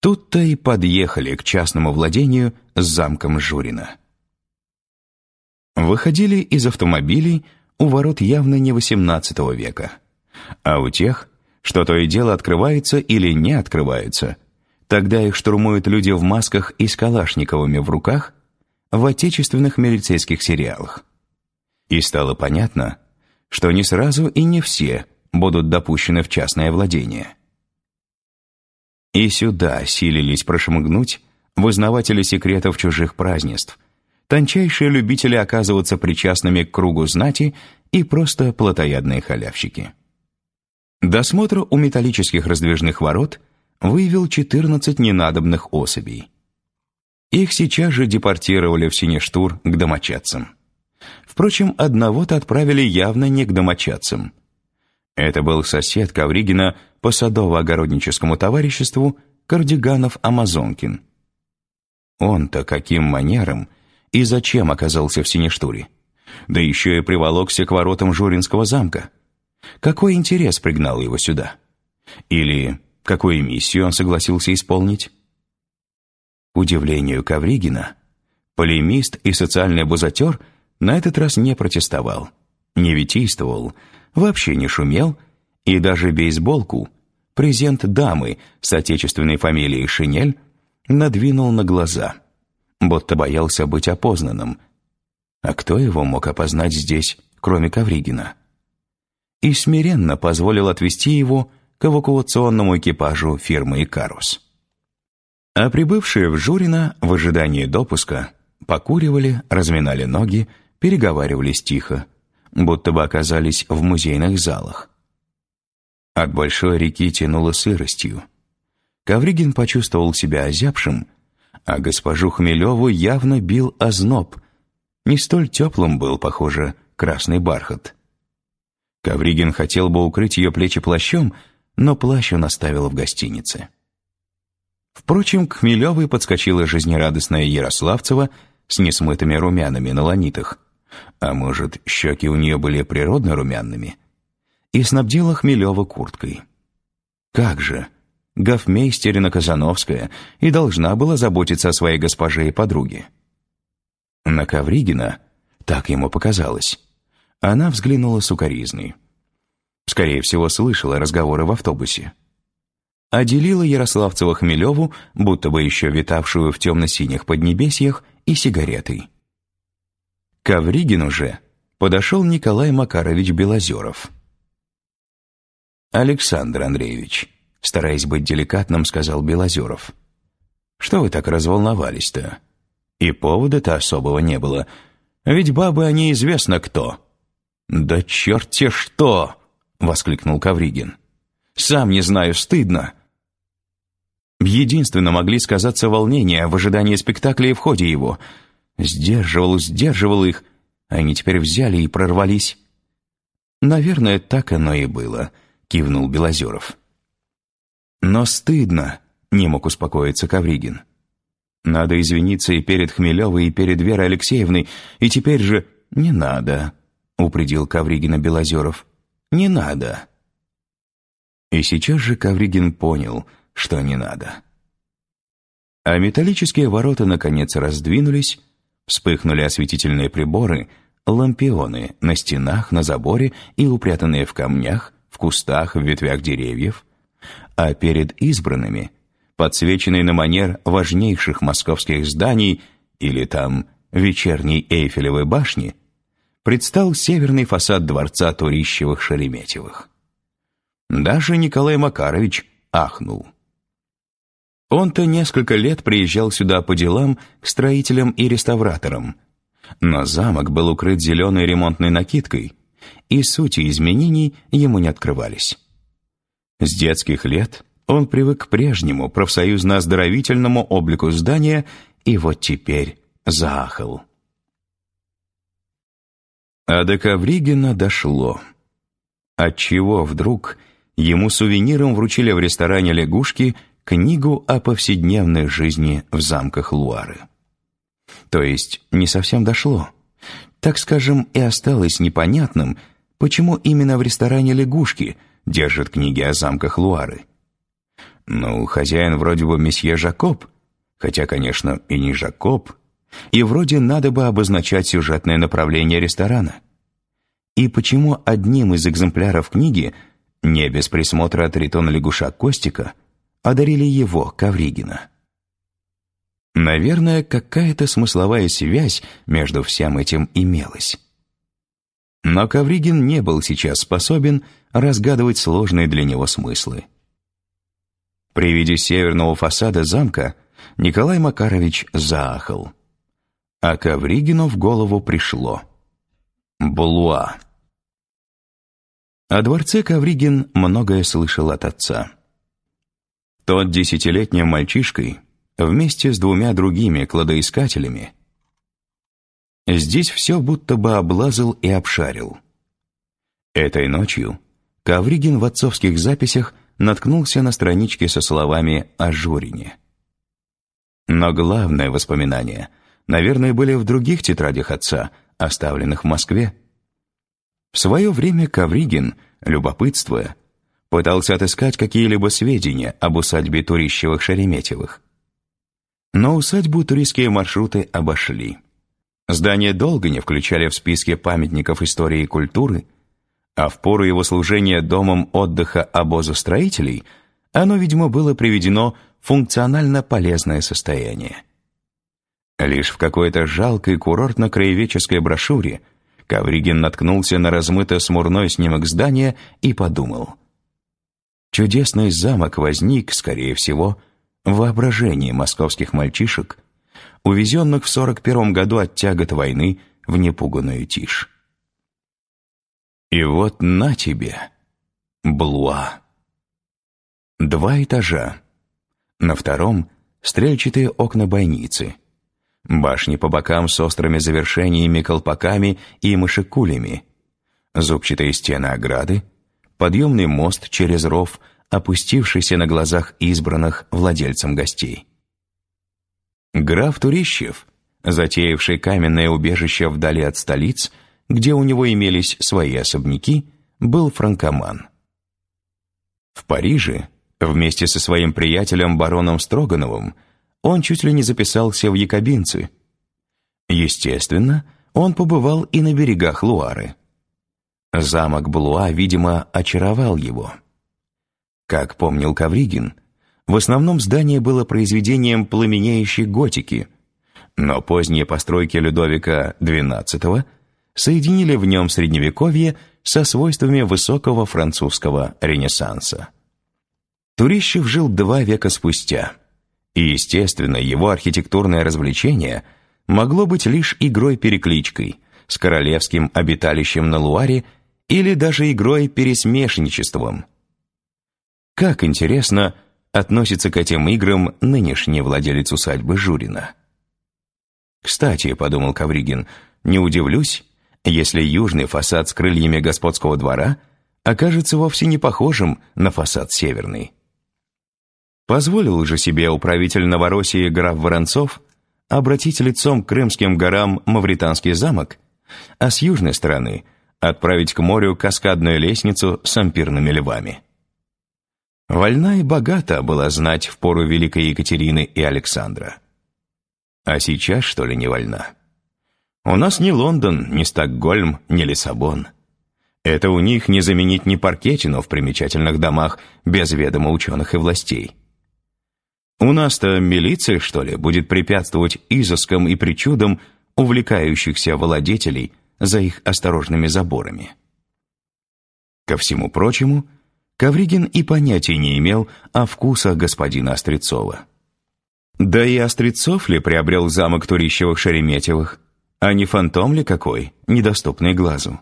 Тут-то и подъехали к частному владению с замком Журина. Выходили из автомобилей у ворот явно не XVIII века, а у тех, что то и дело открывается или не открывается, тогда их штурмуют люди в масках и с калашниковыми в руках в отечественных милицейских сериалах. И стало понятно, что не сразу и не все будут допущены в частное владение. И сюда силились прошмыгнуть вызнаватели секретов чужих празднеств, тончайшие любители оказываться причастными к кругу знати и просто плотоядные халявщики. Досмотр у металлических раздвижных ворот выявил 14 ненадобных особей. Их сейчас же депортировали в Синештур к домочадцам. Впрочем, одного-то отправили явно не к домочадцам. Это был сосед Ковригина по садово-огородническому товариществу Кардиганов-Амазонкин. Он-то каким манером и зачем оказался в Синештуре? Да еще и приволокся к воротам Журинского замка. Какой интерес пригнал его сюда? Или какую миссию он согласился исполнить? К удивлению Ковригина, полемист и социальный бузатер на этот раз не протестовал, не витийствовал, вообще не шумел и даже бейсболку, презент дамы с отечественной фамилией Шинель, надвинул на глаза, будто боялся быть опознанным. А кто его мог опознать здесь, кроме Ковригина? И смиренно позволил отвезти его к эвакуационному экипажу фирмы «Икарус». А прибывшие в Журино в ожидании допуска покуривали, разминали ноги, переговаривались тихо, будто бы оказались в музейных залах. От большой реки тянуло сыростью. Ковригин почувствовал себя озябшим, а госпожу Хмелеву явно бил озноб. Не столь теплым был, похоже, красный бархат. Ковригин хотел бы укрыть ее плечи плащом, но плащ он оставил в гостинице. Впрочем, к Хмелевой подскочила жизнерадостная Ярославцева с несмытыми румянами на ланитах. А может, щеки у нее были природно румяными? И снабдила Хмелева курткой. Как же! Гофмейстерина Казановская и должна была заботиться о своей госпоже и подруге. На Ковригина, так ему показалось, она взглянула сукоризной. Скорее всего, слышала разговоры в автобусе отделила Ярославцева Хмелеву, будто бы еще витавшую в темно-синих поднебесьях, и сигаретой. К Ковригину же подошел Николай Макарович Белозеров. «Александр Андреевич», стараясь быть деликатным, сказал Белозеров, «что вы так разволновались-то? И повода-то особого не было, ведь бабы они известно кто». «Да черт-те что!» — воскликнул Ковригин. «Сам не знаю, стыдно. Единственно могли сказаться волнения в ожидании спектакля и в ходе его. Сдерживал, сдерживал их, а они теперь взяли и прорвались. «Наверное, так оно и было», — кивнул Белозеров. «Но стыдно», — не мог успокоиться Ковригин. «Надо извиниться и перед Хмелевой, и перед Верой Алексеевной, и теперь же...» «Не надо», — упредил Ковригина Белозеров. «Не надо». И сейчас же Ковригин понял — что не надо. А металлические ворота наконец раздвинулись, вспыхнули осветительные приборы, лампионы на стенах, на заборе и упрятанные в камнях, в кустах, в ветвях деревьев, а перед избранными, подсвеченный на манер важнейших московских зданий или там вечерней Эйфелевой башни, предстал северный фасад дворца Турищевых-Шереметьевых. Даже Николай Макарович ахнул. Он-то несколько лет приезжал сюда по делам к строителям и реставраторам. Но замок был укрыт зеленой ремонтной накидкой, и сути изменений ему не открывались. С детских лет он привык к прежнему профсоюзно-оздоровительному облику здания и вот теперь заахал. А до Ковригина дошло. Отчего вдруг ему сувениром вручили в ресторане лягушки книгу о повседневной жизни в замках Луары. То есть не совсем дошло. Так скажем, и осталось непонятным, почему именно в ресторане «Лягушки» держат книги о замках Луары. Ну, хозяин вроде бы месье Жакоб, хотя, конечно, и не Жакоб, и вроде надо бы обозначать сюжетное направление ресторана. И почему одним из экземпляров книги, не без присмотра Тритона лягуша Костика, одарили его, Ковригина? Наверное, какая-то смысловая связь между всем этим имелась. Но Ковригин не был сейчас способен разгадывать сложные для него смыслы. При виде северного фасада замка Николай Макарович заахал. А Ковригину в голову пришло. Булуа. О дворце Ковригин многое слышал от отца. Тот десятилетним мальчишкой, вместе с двумя другими кладоискателями, здесь все будто бы облазил и обшарил. Этой ночью Ковригин в отцовских записях наткнулся на страничке со словами о Журине. Но главное воспоминание, наверное, были в других тетрадях отца, оставленных в Москве. В свое время Ковригин, любопытствуя, пытался отыскать какие-либо сведения об усадьбе Турищевых-Шереметьевых. Но усадьбу туристские маршруты обошли. Здание долго не включали в списки памятников истории и культуры, а в пору его служения домом отдыха обоза строителей оно, видимо, было приведено в функционально полезное состояние. Лишь в какой-то жалкой курортно-краеведческой брошюре – Ковригин наткнулся на размыто-смурной снимок здания и подумал. Чудесный замок возник, скорее всего, в воображении московских мальчишек, увезенных в 41 году от тягот войны в непуганную тишь. И вот на тебе, Блуа. Два этажа. На втором — стрельчатые окна бойницы — башни по бокам с острыми завершениями, колпаками и мышекулями, зубчатые стены ограды, подъемный мост через ров, опустившийся на глазах избранных владельцам гостей. Граф Турищев, затеявший каменное убежище вдали от столиц, где у него имелись свои особняки, был франкоман. В Париже, вместе со своим приятелем бароном Строгановым, он чуть ли не записался в якобинцы. Естественно, он побывал и на берегах Луары. Замок Блуа, видимо, очаровал его. Как помнил Кавригин, в основном здание было произведением пламенеющей готики, но поздние постройки Людовика XII соединили в нем средневековье со свойствами высокого французского ренессанса. Турищев жил два века спустя – и, естественно, его архитектурное развлечение могло быть лишь игрой-перекличкой с королевским обиталищем на Луаре или даже игрой-пересмешничеством. Как интересно относится к этим играм нынешний владелец усадьбы Журина. «Кстати», — подумал Кавригин, — «не удивлюсь, если южный фасад с крыльями господского двора окажется вовсе не похожим на фасад северный». Позволил же себе управитель Новороссии граф Воронцов обратить лицом к Крымским горам Мавританский замок, а с южной стороны отправить к морю каскадную лестницу с ампирными львами. Вольна и богата была знать в пору Великой Екатерины и Александра. А сейчас, что ли, не вольна? У нас ни Лондон, ни Стокгольм, ни Лиссабон. Это у них не заменить ни паркетину в примечательных домах без ведома ученых и властей. У нас-то милиция, что ли, будет препятствовать изыскам и причудам увлекающихся владетелей за их осторожными заборами. Ко всему прочему, Ковригин и понятия не имел о вкусах господина Острецова. Да и Острецов ли приобрел замок Турищевых-Шереметьевых, а не фантом ли какой, недоступный глазу?